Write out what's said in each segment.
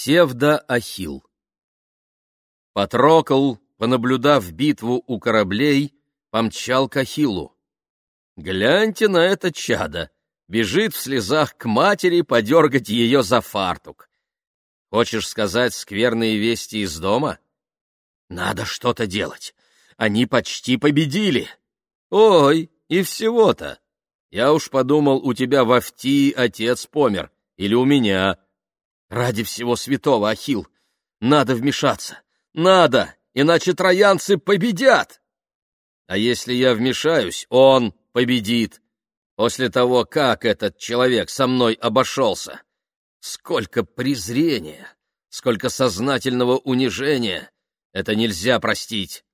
Псевдо-Ахилл Патрокл, понаблюдав битву у кораблей, помчал к Ахиллу. «Гляньте на это чадо! Бежит в слезах к матери подергать ее за фартук. Хочешь сказать скверные вести из дома? Надо что-то делать. Они почти победили. Ой, и всего-то. Я уж подумал, у тебя в Афтии отец помер. Или у меня. Ради всего святого, Ахил, надо вмешаться. Надо, иначе троянцы победят. А если я вмешаюсь, он победит. После того, как этот человек со мной обошелся. Сколько презрения, сколько сознательного унижения. Это нельзя простить.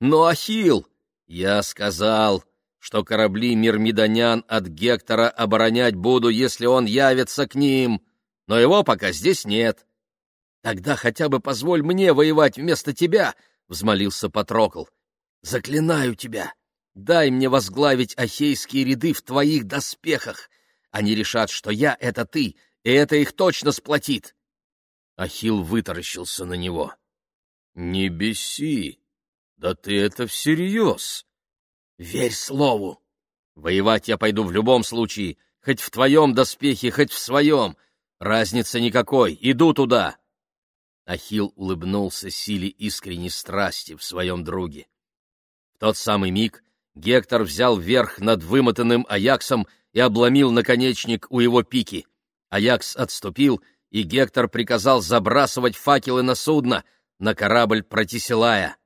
Но, Ахил, я сказал, что корабли мирмидонян от Гектора оборонять буду, если он явится к ним но его пока здесь нет. — Тогда хотя бы позволь мне воевать вместо тебя, — взмолился Патрокл. — Заклинаю тебя, дай мне возглавить ахейские ряды в твоих доспехах. Они решат, что я — это ты, и это их точно сплотит. Ахил вытаращился на него. — Не беси, да ты это всерьез. — Верь слову. Воевать я пойду в любом случае, хоть в твоем доспехе, хоть в своем — Разницы никакой, иду туда. Ахил улыбнулся силе искренней страсти в своем друге. В тот самый миг Гектор взял верх над вымотанным Аяксом и обломил наконечник у его пики. Аякс отступил, и Гектор приказал забрасывать факелы на судно, на корабль Протисилая.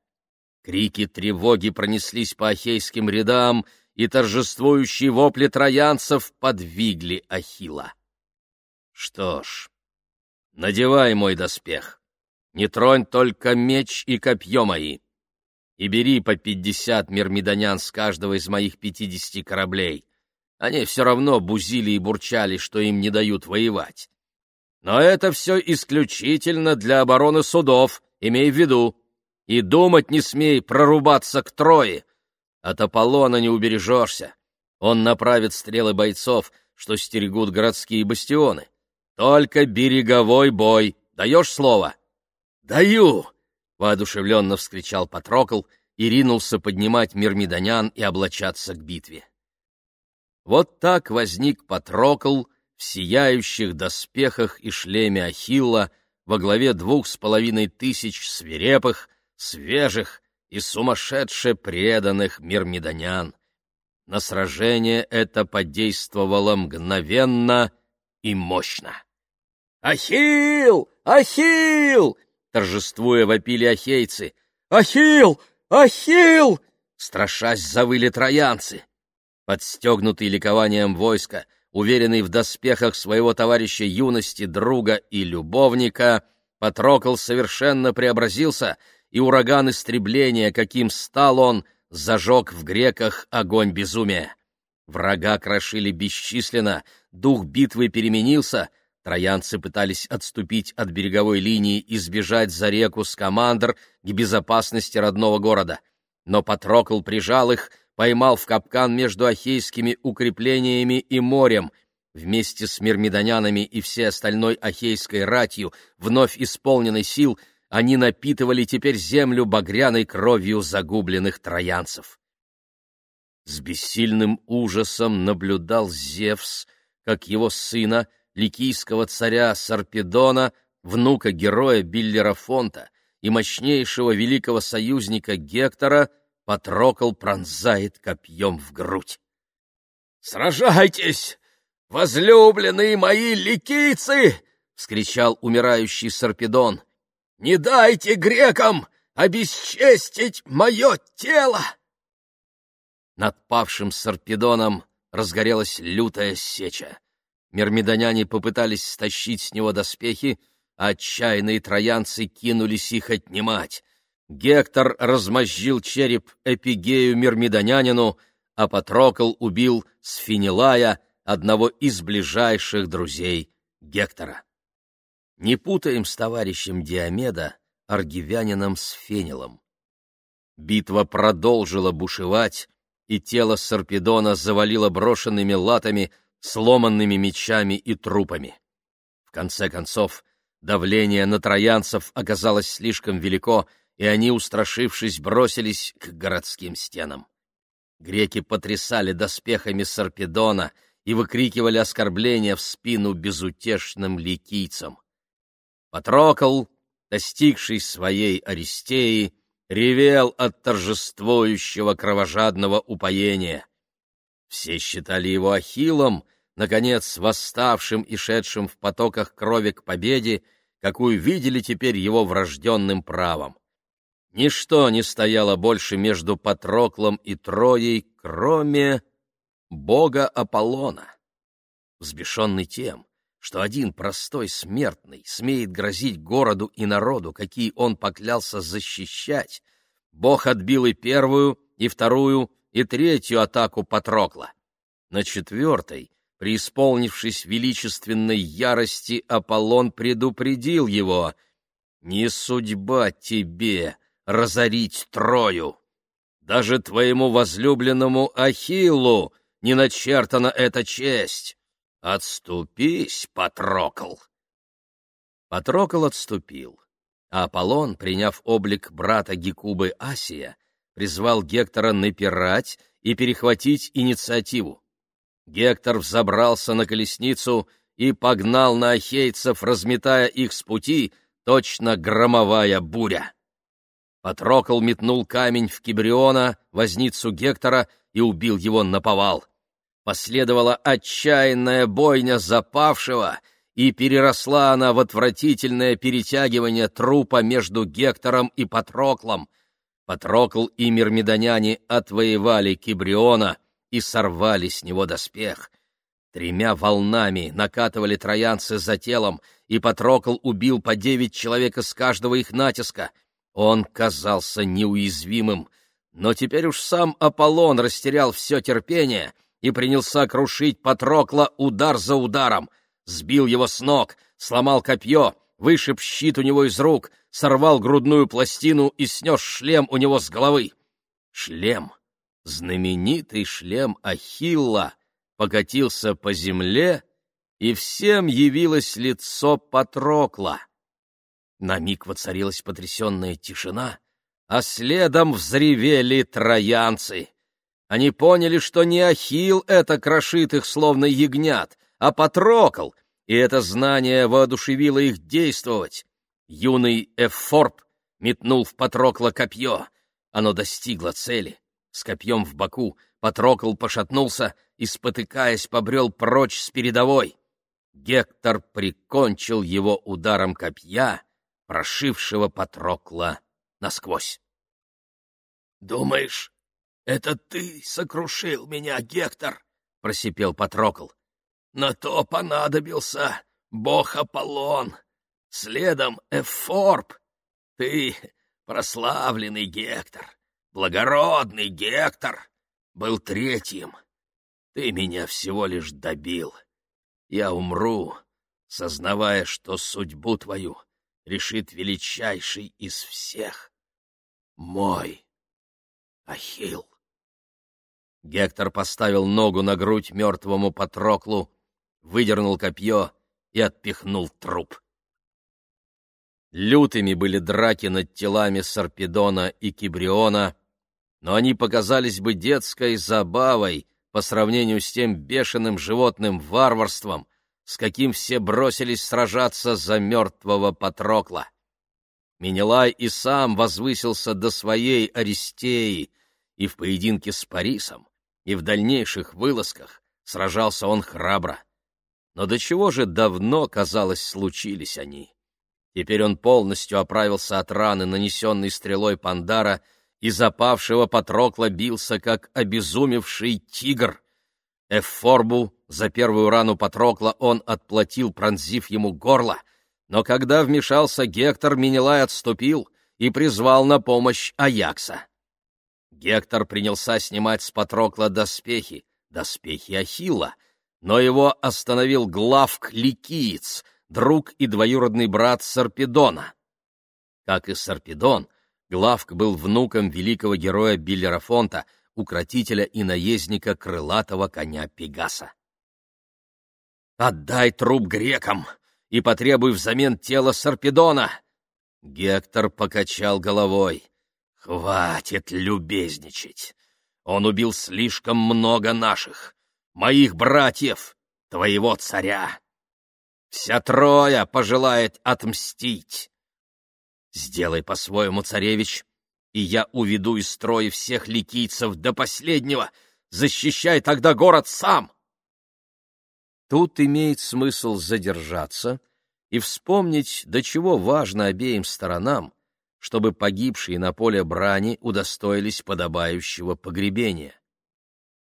Крики тревоги пронеслись по ахейским рядам, и торжествующие вопли троянцев подвигли Ахила. Что ж, надевай мой доспех. Не тронь только меч и копье мои. И бери по пятьдесят мирмидонян с каждого из моих пятидесяти кораблей. Они все равно бузили и бурчали, что им не дают воевать. Но это все исключительно для обороны судов, имей в виду. И думать не смей прорубаться к Трое. От Аполлона не убережешься. Он направит стрелы бойцов, что стерегут городские бастионы. Только береговой бой. Даешь слово? Даю! Воодушевленно вскричал Патрокл и ринулся поднимать мирмидонян и облачаться к битве. Вот так возник Патрокл в сияющих доспехах и шлеме Ахилла во главе двух с половиной тысяч свирепых, свежих и сумасшедше преданных мирмидонян. На сражение это подействовало мгновенно и мощно. «Ахилл! Ахилл!» — торжествуя вопили ахейцы. «Ахилл! Ахилл!» — страшась завыли троянцы. Подстегнутый ликованием войска, уверенный в доспехах своего товарища юности, друга и любовника, Патрокл совершенно преобразился, и ураган истребления, каким стал он, зажег в греках огонь безумия. Врага крошили бесчисленно, дух битвы переменился — Троянцы пытались отступить от береговой линии и сбежать за реку Скамандр к безопасности родного города. Но Патрокл прижал их, поймал в капкан между ахейскими укреплениями и морем. Вместе с мирмидонянами и всей остальной ахейской ратью, вновь исполненной сил, они напитывали теперь землю багряной кровью загубленных троянцев. С бессильным ужасом наблюдал Зевс, как его сына — ликийского царя Сарпедона, внука героя Биллерафонта и мощнейшего великого союзника Гектора, Патрокл пронзает копьем в грудь. «Сражайтесь, возлюбленные мои ликийцы!» — вскричал умирающий Сарпедон. «Не дайте грекам обесчестить мое тело!» Над павшим Сарпедоном разгорелась лютая сеча. Мирмидоняне попытались стащить с него доспехи, а отчаянные троянцы кинулись их отнимать. Гектор размозжил череп Эпигею Мирмидонянину, а Патрокл убил Сфинилая, одного из ближайших друзей Гектора. Не путаем с товарищем Диомеда, аргивянином Сфенилом. Битва продолжила бушевать, и тело Сарпедона завалило брошенными латами — сломанными мечами и трупами. В конце концов, Давление на троянцев оказалось слишком велико, и они, устрашившись, бросились к городским стенам. Греки потрясали доспехами Сарпедона и выкрикивали оскорбления в спину безутешным ликийцам. Патрокл, достигший своей Аристеи, ревел от торжествующего кровожадного упоения. Все считали его Ахиллом, наконец восставшим и шедшим в потоках крови к победе, какую видели теперь его врожденным правом. Ничто не стояло больше между Патроклом и Троей, кроме бога Аполлона. Взбешенный тем, что один простой смертный смеет грозить городу и народу, какие он поклялся защищать, бог отбил и первую, и вторую, и третью атаку Патрокла. На четвертой, преисполнившись величественной ярости, Аполлон предупредил его «Не судьба тебе!» разорить Трою. Даже твоему возлюбленному Ахиллу не начертана эта честь. Отступись, Патрокл. Патрокл отступил, а Аполлон, приняв облик брата Гекубы Асия, призвал Гектора напирать и перехватить инициативу. Гектор взобрался на колесницу и погнал на ахейцев, разметая их с пути, точно громовая буря. Патрокл метнул камень в Кибриона, возницу Гектора, и убил его на повал. Последовала отчаянная бойня запавшего, и переросла она в отвратительное перетягивание трупа между Гектором и Патроклом. Патрокл и мирмидоняне отвоевали Кибриона и сорвали с него доспех. Тремя волнами накатывали троянцы за телом, и Патрокл убил по девять человек из каждого их натиска — он казался неуязвимым, но теперь уж сам Аполлон растерял все терпение и принялся крушить Патрокла удар за ударом, сбил его с ног, сломал копье, вышиб щит у него из рук, сорвал грудную пластину и снес шлем у него с головы. Шлем, знаменитый шлем Ахилла, покатился по земле, и всем явилось лицо Патрокла. На миг воцарилась потрясенная тишина, а следом взревели троянцы. Они поняли, что не Ахил это крошит их, словно ягнят, а Патрокл, и это знание воодушевило их действовать. Юный Эфорб метнул в Патрокла копье. Оно достигло цели. С копьем в боку Патрокл пошатнулся и, спотыкаясь, побрел прочь с передовой. Гектор прикончил его ударом копья — прошившего Патрокла насквозь. — Думаешь, это ты сокрушил меня, Гектор? — просипел Патрокл. — На то понадобился бог Аполлон, следом Эфорб. Ты прославленный Гектор, благородный Гектор, был третьим. Ты меня всего лишь добил. Я умру, сознавая, что судьбу твою решит величайший из всех — мой Ахилл. Гектор поставил ногу на грудь мертвому Патроклу, выдернул копье и отпихнул труп. Лютыми были драки над телами Сарпедона и Кибриона, но они показались бы детской забавой по сравнению с тем бешеным животным варварством, с каким все бросились сражаться за мертвого Патрокла. Менелай и сам возвысился до своей Аристеи, и в поединке с Парисом, и в дальнейших вылазках сражался он храбро. Но до чего же давно, казалось, случились они? Теперь он полностью оправился от раны, нанесенной стрелой Пандара, и запавшего Патрокла бился, как обезумевший тигр. Эфорбу за первую рану Патрокла он отплатил, пронзив ему горло, но когда вмешался Гектор, Менелай отступил и призвал на помощь Аякса. Гектор принялся снимать с Патрокла доспехи, доспехи Ахилла, но его остановил Главк Ликиец, друг и двоюродный брат Сарпедона. Как и Сарпедон, Главк был внуком великого героя Биллерафонта, укротителя и наездника крылатого коня Пегаса. «Отдай труп грекам, и потребуй взамен тело Сарпедона. Гектор покачал головой. Хватит любезничать. Он убил слишком много наших, моих братьев, твоего царя. Вся Троя пожелает отмстить. Сделай по-своему, царевич, и я уведу из строя всех ликийцев до последнего. Защищай тогда город сам. Тут имеет смысл задержаться и вспомнить, до чего важно обеим сторонам, чтобы погибшие на поле брани удостоились подобающего погребения.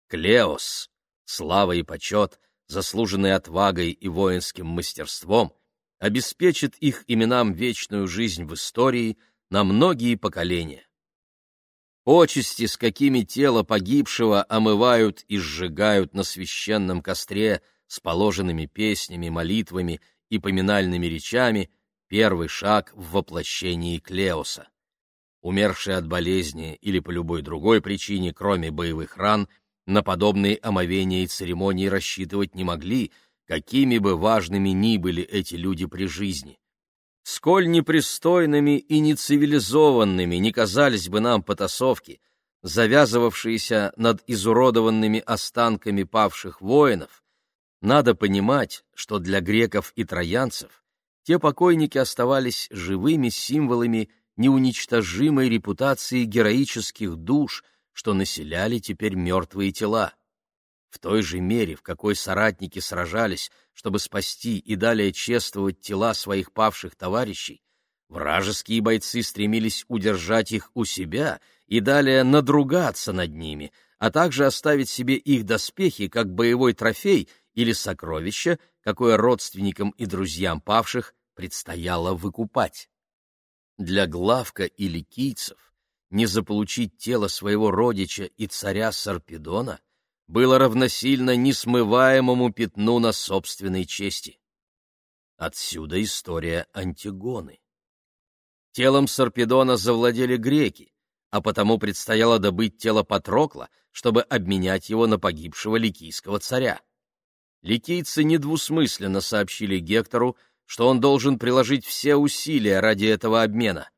Клеос, слава и почет, заслуженные отвагой и воинским мастерством, обеспечит их именам вечную жизнь в истории на многие поколения. Почести, с какими тело погибшего омывают и сжигают на священном костре с положенными песнями, молитвами и поминальными речами, первый шаг в воплощении Клеоса. Умершие от болезни или по любой другой причине, кроме боевых ран, на подобные омовения и церемонии рассчитывать не могли, какими бы важными ни были эти люди при жизни. Сколь непристойными и нецивилизованными не казались бы нам потасовки, завязывавшиеся над изуродованными останками павших воинов, надо понимать, что для греков и троянцев те покойники оставались живыми символами неуничтожимой репутации героических душ, что населяли теперь мертвые тела. В той же мере, в какой соратники сражались, чтобы спасти и далее чествовать тела своих павших товарищей, вражеские бойцы стремились удержать их у себя и далее надругаться над ними, а также оставить себе их доспехи как боевой трофей или сокровище, какое родственникам и друзьям павших предстояло выкупать. Для Главка или Кийцев не заполучить тело своего родича и царя Сарпедона было равносильно несмываемому пятну на собственной чести. Отсюда история Антигоны. Телом Сарпедона завладели греки, а потому предстояло добыть тело Патрокла, чтобы обменять его на погибшего ликийского царя. Ликийцы недвусмысленно сообщили Гектору, что он должен приложить все усилия ради этого обмена.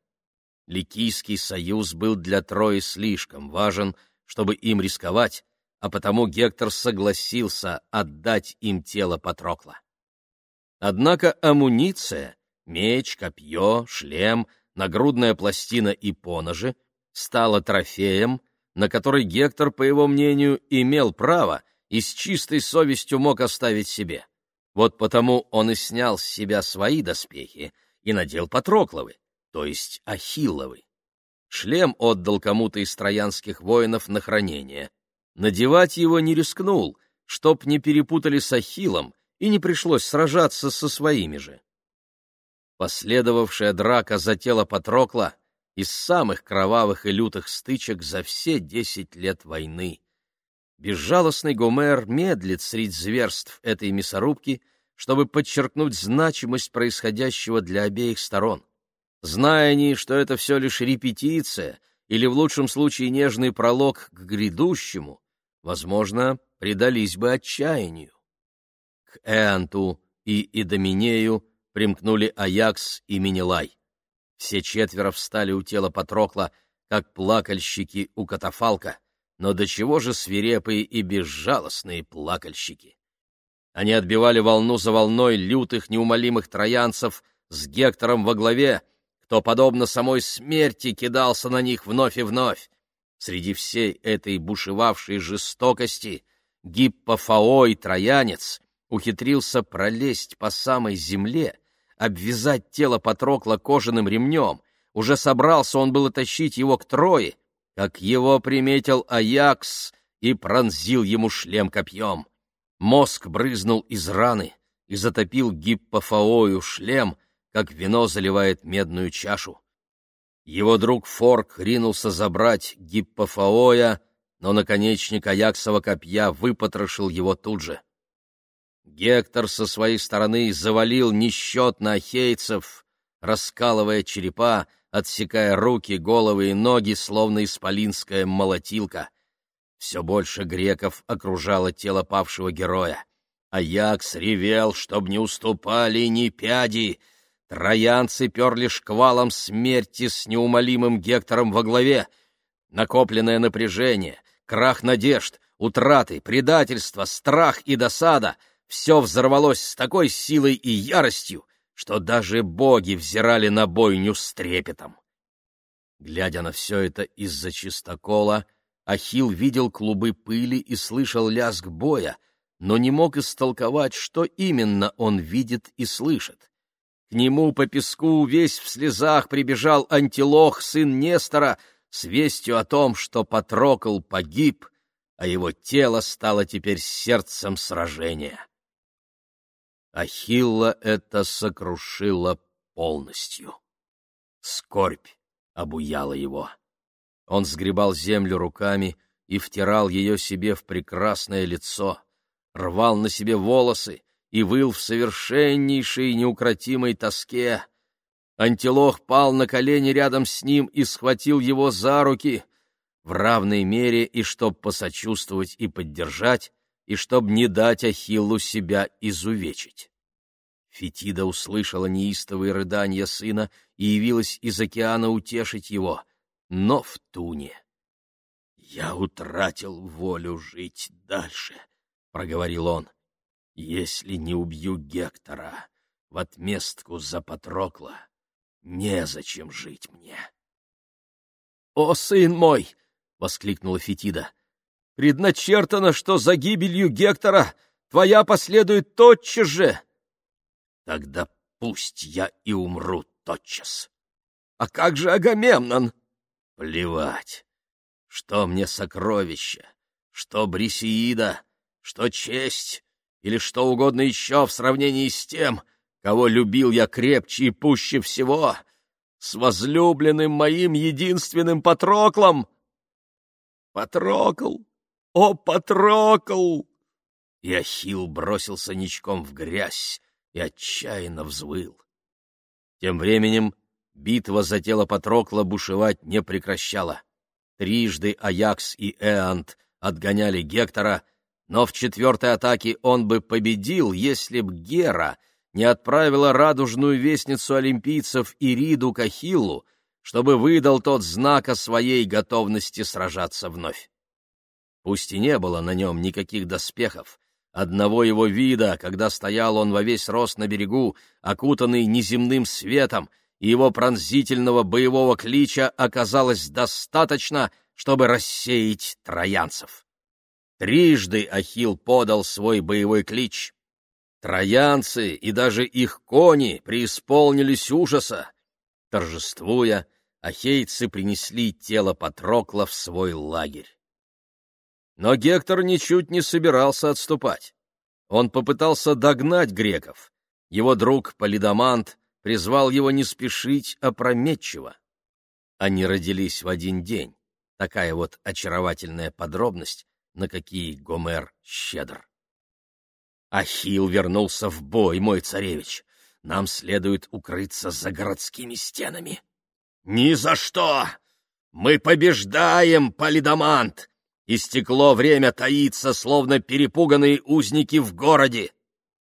Ликийский союз был для Трои слишком важен, чтобы им рисковать, а потому Гектор согласился отдать им тело Патрокла. Однако амуниция — меч, копье, шлем, нагрудная пластина и поножи — стала трофеем, на который Гектор, по его мнению, имел право и с чистой совестью мог оставить себе. Вот потому он и снял с себя свои доспехи и надел Патрокловы, то есть Ахилловы. Шлем отдал кому-то из троянских воинов на хранение. Надевать его не рискнул, чтоб не перепутали с Ахиллом и не пришлось сражаться со своими же. Последовавшая драка за тело Патрокла из самых кровавых и лютых стычек за все десять лет войны. Безжалостный Гомер медлит средь зверств этой мясорубки, чтобы подчеркнуть значимость происходящего для обеих сторон. Зная они, что это все лишь репетиция или в лучшем случае нежный пролог к грядущему, возможно, предались бы отчаянию. К Эанту и Идоминею примкнули Аякс и Минилай. Все четверо встали у тела Патрокла, как плакальщики у катафалка — но до чего же свирепые и безжалостные плакальщики. Они отбивали волну за волной лютых неумолимых троянцев с Гектором во главе, кто, подобно самой смерти, кидался на них вновь и вновь. Среди всей этой бушевавшей жестокости Гиппофаой, троянец, ухитрился пролезть по самой земле, обвязать тело Патрокла кожаным ремнем. Уже собрался он было тащить его к Трое, как его приметил Аякс и пронзил ему шлем копьем. Мозг брызнул из раны и затопил гиппофаою шлем, как вино заливает медную чашу. Его друг Форк ринулся забрать гиппофаоя, но наконечник Аяксова копья выпотрошил его тут же. Гектор со своей стороны завалил несчетно ахейцев, раскалывая черепа, отсекая руки, головы и ноги, словно исполинская молотилка. Все больше греков окружало тело павшего героя. Аякс ревел, чтоб не уступали ни пяди. Троянцы перли шквалом смерти с неумолимым Гектором во главе. Накопленное напряжение, крах надежд, утраты, предательство, страх и досада — все взорвалось с такой силой и яростью, что даже боги взирали на бойню с трепетом. Глядя на все это из-за чистокола, Ахил видел клубы пыли и слышал лязг боя, но не мог истолковать, что именно он видит и слышит. К нему по песку весь в слезах прибежал Антилох, сын Нестора, с вестью о том, что Патрокл погиб, а его тело стало теперь сердцем сражения. Ахилла это сокрушило полностью. Скорбь обуяла его. Он сгребал землю руками и втирал ее себе в прекрасное лицо — рвал на себе волосы и выл в совершеннейшей неукротимой тоске. Антилох пал на колени рядом с ним и схватил его за руки в равной мере и чтоб посочувствовать и поддержать, и чтоб не дать Ахиллу себя изувечить. Фетида услышала неистовые рыдания сына и явилась из океана утешить его, но в туне. «Я утратил волю жить дальше», — проговорил он, — «если не убью Гектора в отместку за Патрокла, незачем жить мне». «О, сын мой!» — воскликнула Фетида. «Предначертано, что за гибелью Гектора твоя последует тотчас же!» «Тогда пусть я и умру тотчас!» «А как же Агамемнон?» «Плевать! Что мне сокровища, что Брисеида, что честь или что угодно еще в сравнении с тем, кого любил я крепче и пуще всего, с возлюбленным моим единственным Патроклом. Патрокл! О, Патрокл! И Ахилл бросился ничком в грязь и отчаянно взвыл. Тем временем битва за тело Патрокла бушевать не прекращала. Трижды Аякс и Эант отгоняли Гектора, но в четвертой атаке он бы победил, если б Гера не отправила радужную вестницу олимпийцев Ириду к Ахиллу, чтобы выдал тот знак о своей готовности сражаться вновь. Пусть и не было на нем никаких доспехов, одного его вида, когда стоял он во весь рост на берегу, окутанный неземным светом, и его пронзительного боевого клича оказалось достаточно, чтобы рассеять троянцев. Трижды Ахилл подал свой боевой клич. Троянцы и даже их кони преисполнились ужаса. Торжествуя, ахейцы принесли тело Патрокла в свой лагерь. Но Гектор ничуть не собирался отступать. Он попытался догнать греков. Его друг Полидамант призвал его не спешить опрометчиво. Они родились в один день. Такая вот очаровательная подробность, на какие Гомер щедр. Ахил вернулся в бой, мой царевич. Нам следует укрыться за городскими стенами. Ни за что! Мы побеждаем, Полидамант! Истекло время таиться, словно перепуганные узники в городе.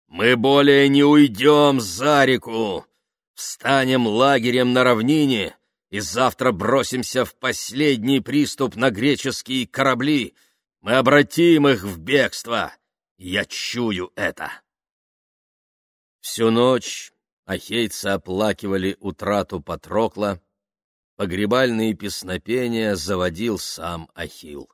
Мы более не уйдем за реку. Встанем лагерем на равнине и завтра бросимся в последний приступ на греческие корабли — мы обратим их в бегство. Я чую это. Всю ночь ахейцы оплакивали утрату Патрокла, погребальные песнопения заводил сам Ахил.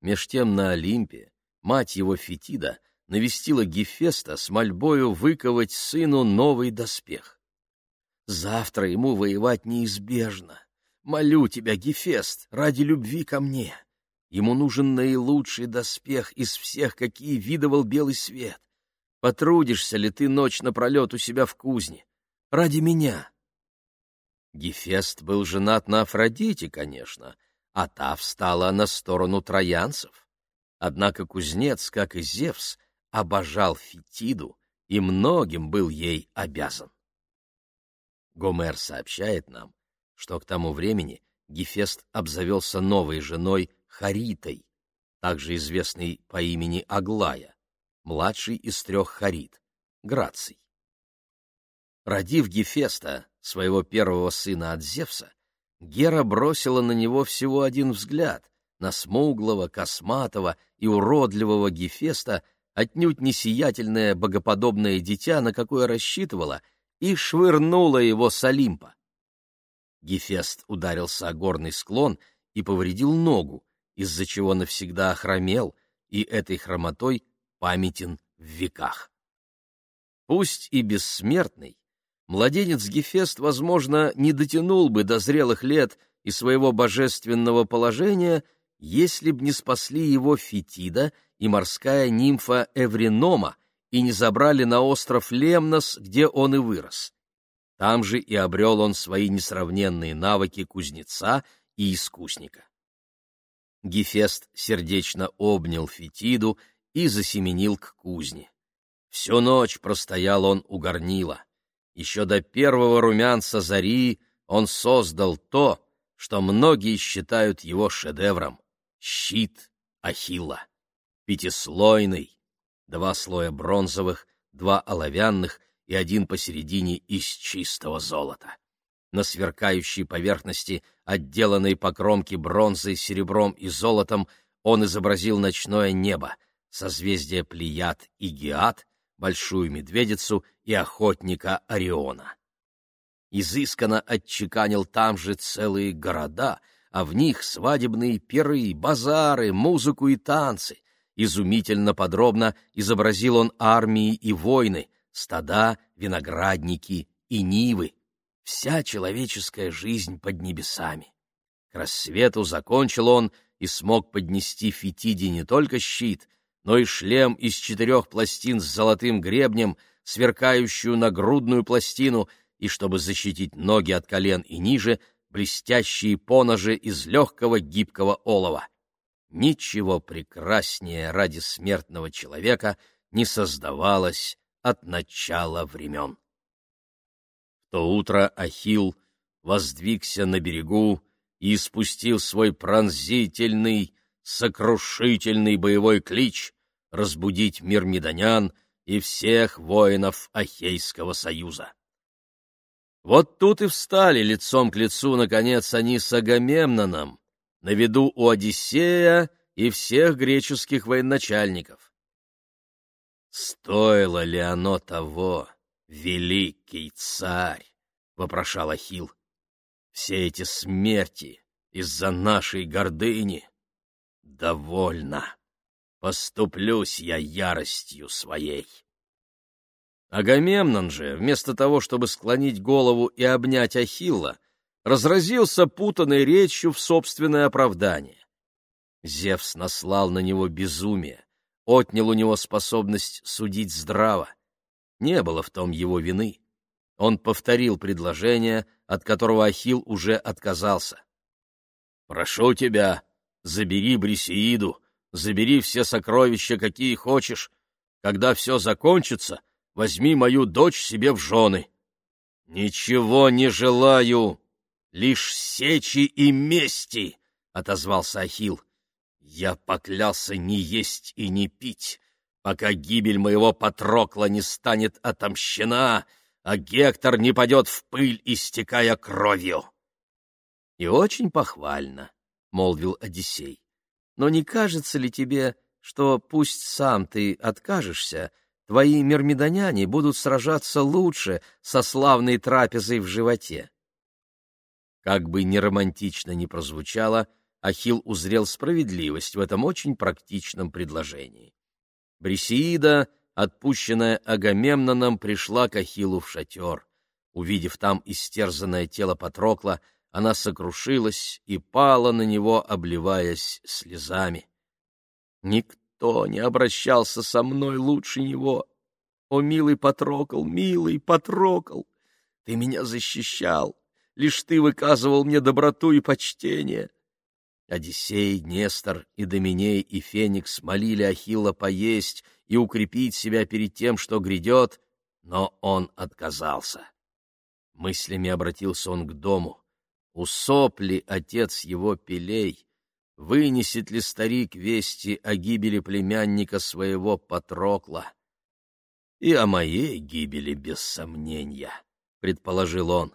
Меж тем на Олимпе мать его Фетида навестила Гефеста с мольбою выковать сыну новый доспех. Завтра ему воевать неизбежно. Молю тебя, Гефест, ради любви ко мне. Ему нужен наилучший доспех из всех, какие видывал белый свет. Потрудишься ли ты ночь напролет у себя в кузне? Ради меня. Гефест был женат на Афродите, конечно, а та встала на сторону троянцев. Однако кузнец, как и Зевс, обожал Фетиду и многим был ей обязан. Гомер сообщает нам, что к тому времени Гефест обзавелся новой женой Харитой, также известной по имени Аглая, младший из трех Харит, Граций. Родив Гефеста, своего первого сына от Зевса, Гера бросила на него всего один взгляд, на смуглого, косматого и уродливого Гефеста, отнюдь не сиятельное богоподобное дитя, на какое рассчитывала, и швырнула его с Олимпа. Гефест ударился о горный склон и повредил ногу, из-за чего навсегда охромел, и этой хромотой памятен в веках. Пусть и бессмертный, младенец Гефест, возможно, не дотянул бы до зрелых лет и своего божественного положения, если б не спасли его Фетида и морская нимфа Эвринома и не забрали на остров Лемнос, где он и вырос. Там же и обрел он свои несравненные навыки кузнеца и искусника. Гефест сердечно обнял Фетиду и засеменил к кузне. Всю ночь простоял он у горнила. Еще до первого румянца зари он создал то, что многие считают его шедевром — щит Ахилла. Пятислойный, два слоя бронзовых, два оловянных и один посередине из чистого золота. На сверкающей поверхности, отделанной по кромке бронзой, серебром и золотом, он изобразил ночное небо, созвездие Плеяд и Геат, большую медведицу и охотника Ориона. Изысканно отчеканил там же целые города, а в них свадебные пиры, базары, музыку и танцы. Изумительно подробно изобразил он армии и войны, стада, виноградники и нивы. Вся человеческая жизнь под небесами. К рассвету закончил он и смог поднести Фетиде не только щит, но и шлем из четырех пластин с золотым гребнем, сверкающую нагрудную пластину, и, чтобы защитить ноги от колен и ниже, блестящие поножи из легкого гибкого олова. Ничего прекраснее ради смертного человека не создавалось от начала времен. То утро Ахил воздвигся на берегу и испустил свой пронзительный, сокрушительный боевой клич разбудить мир медонян и всех воинов Ахейского союза. Вот тут и встали лицом к лицу, наконец, они с Агамемноном, на виду у Одиссея и всех греческих военачальников. «Стоило ли оно того, великий царь?» — вопрошал Ахилл. «Все эти смерти из-за нашей гордыни? Довольно. Поступлюсь я яростью своей». Агамемнон же, вместо того, чтобы склонить голову и обнять Ахилла, разразился путанной речью в собственное оправдание. Зевс наслал на него безумие, отнял у него способность судить здраво. Не было в том его вины. Он повторил предложение, от которого Ахилл уже отказался. «Прошу тебя, забери Брисеиду, забери все сокровища, какие хочешь. Когда все закончится, возьми мою дочь себе в жены». «Ничего не желаю, лишь сечи и мести», — отозвался Ахилл. «Я поклялся не есть и не пить, пока гибель моего Патрокла не станет отомщена, а Гектор не падет в пыль, истекая кровью». «И очень похвально», — молвил Одиссей. «Но не кажется ли тебе, что пусть сам ты откажешься, — твои мирмидоняне будут сражаться лучше со славной трапезой в животе. Как бы ни романтично ни прозвучало, Ахилл узрел справедливость в этом очень практичном предложении. Брисеида, отпущенная Агамемноном, пришла к Ахиллу в шатер. Увидев там истерзанное тело Патрокла, она сокрушилась и пала на него, обливаясь слезами. Никто не обращался со мной лучше него. О, милый Патрокол, милый Патрокол, ты меня защищал, лишь ты выказывал мне доброту и почтение. Одиссей, Нестор и Доминей и Феникс молили Ахилла поесть и укрепить себя перед тем, что грядет, но он отказался. Мыслями обратился он к дому. Усоп ли отец его Пелей? вынесет ли старик вести о гибели племянника своего Патрокла. И о моей гибели, без сомнения, — предположил он.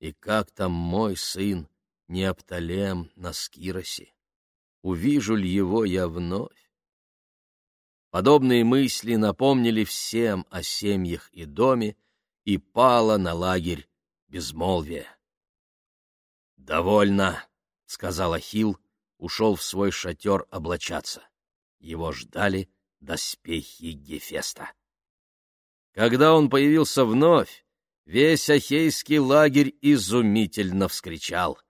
И как там мой сын Неопталем на Скиросе? Увижу ли его я вновь? Подобные мысли напомнили всем о семьях и доме, и пало на лагерь безмолвие. «Довольно», — сказал Ахилл, ушел в свой шатер облачаться. Его ждали доспехи Гефеста. Когда он появился вновь, весь ахейский лагерь изумительно вскричал.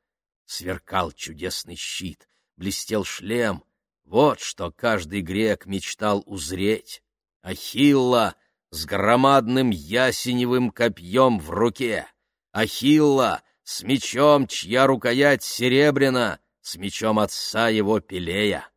Сверкал чудесный щит, блестел шлем. Вот что каждый грек мечтал узреть. Ахилла с громадным ясеневым копьем в руке. Ахилла с мечом, чья рукоять серебряна, с мечом отца его Пелея.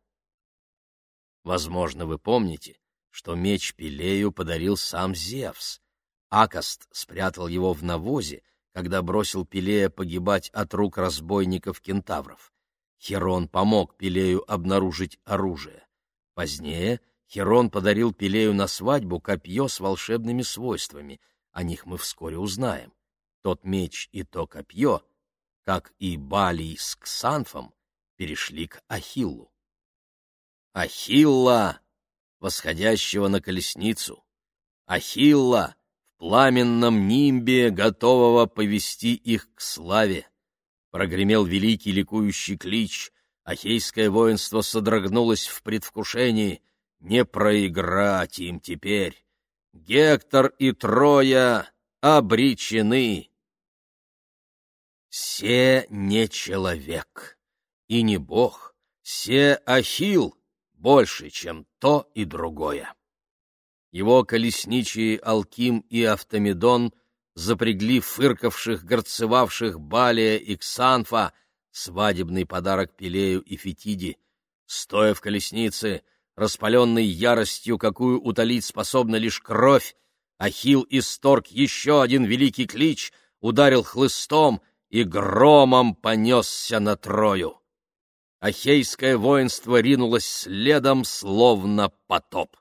Возможно, вы помните, что меч Пелею подарил сам Зевс. Акаст спрятал его в навозе, когда бросил Пелея погибать от рук разбойников-кентавров. Херон помог Пелею обнаружить оружие. Позднее Херон подарил Пелею на свадьбу копье с волшебными свойствами. О них мы вскоре узнаем. Тот меч и то копье, как и Балий с Ксанфом, перешли к Ахиллу. Ахилла, восходящего на колесницу, Ахилла пламенном нимбе, готового повести их к славе. Прогремел великий ликующий клич, Ахейское воинство содрогнулось в предвкушении. Не проиграть им теперь. Гектор и Троя обречены. Се не человек и не бог, се Ахил больше, чем то и другое. Его колесничие Алким и Автомедон запрягли фыркавших, горцевавших Балия и Ксанфа, свадебный подарок Пелею и Фетиде. Стоя в колеснице, распаленный яростью, какую утолить способна лишь кровь, Ахил исторг еще один великий клич, ударил хлыстом — и громом понесся на Трою. Ахейское воинство ринулось следом, словно потоп.